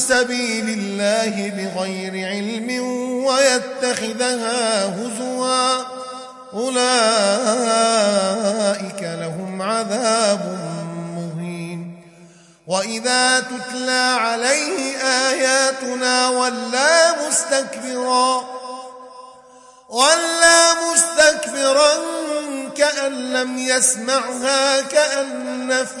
سبيل الله بغير علم ويتخذها هزوا. أولئك لهم عذاب مهين. وإذا تتلى عليه آياتنا ولا مستكبرا ولا مستكبرا كأن لم يسمعها كأن في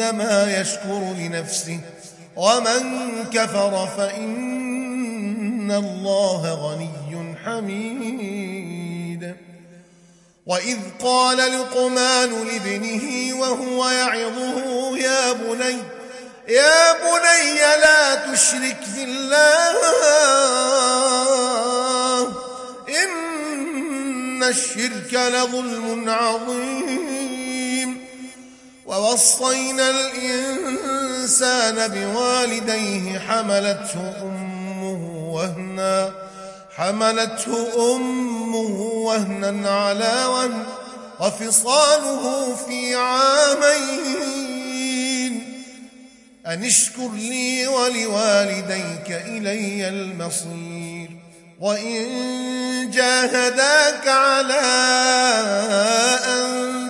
فإنما يشكر لنفسه. ومن كفر فإن الله غني حميد. وإذ قال لقمان لابنه وهو يعظه يا بني يا بني لا تشرك بالله. إن الشرك لظلم عظيم. ووصينا الإنسان بوالديه حملته أمه وهنا حملته أمه وهنا على وهن وفصاله في عامين. أن اشكر لي ولوالديك إلي المصير وإن جاهداك على أن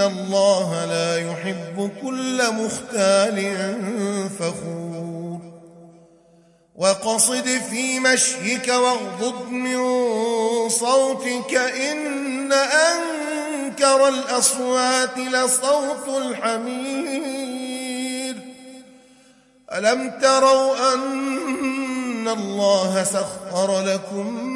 الله لا يحب كل مختال فخور وقصد في مشيك واغضض من صوتك إن أنكر الأصوات لصوت الحمير ألم تروا أن الله سخر لكم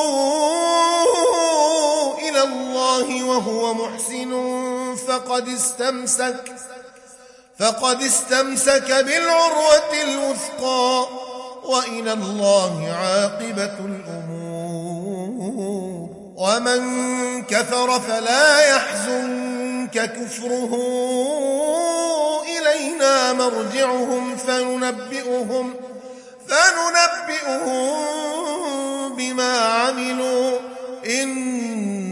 الله وهو محسن فقد استمسك فقد استمسك بالعروة الوثقى وإلى الله عاقبة الأمور. ومن كفر فلا يحزنك كفره. إلينا مرجعهم فننبئهم فننبئهم بما عملوا.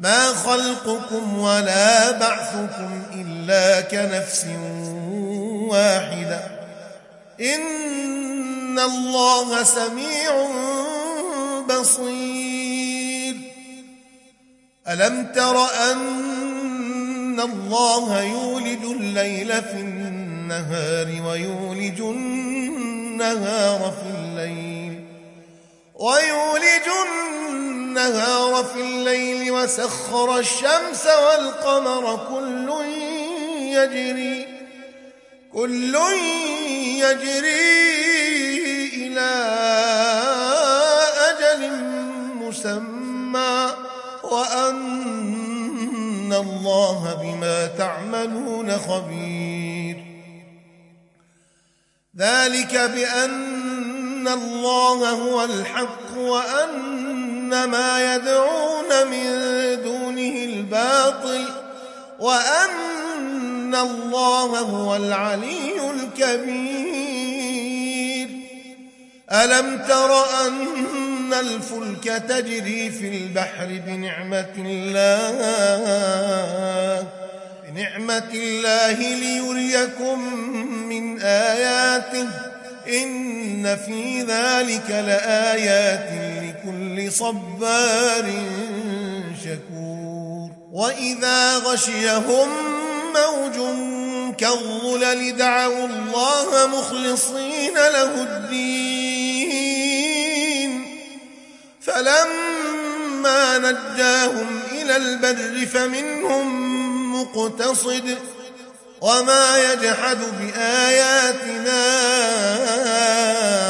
ما خلقكم ولا بعثكم إلا كنفس واحدة. إن الله سميع بصير. ألم تر أن الله يولد الليل في النهار ويولج النهار في الليل ويولج النهار في الليل وسخر الشمس والقمر كل يجري كل يجري إلى أجل مسمى وأن الله بما تعملون خبير. ذلك بأن الله هو الحق وأن ما يدعون من دونه الباطل وأن الله هو العلي الكبير. ألم تر أن الفلك تجري في البحر بنعمة الله بنعمة الله ليريكم من آياته؟ إن في ذلك لآيات لكل صبار شكور. وإذا غشيهم موج كالظلل دعوا الله مخلصين له الدين. فلما نجاهم إلى البر فمنهم مقتصد. وما يجحد بآياتنا كل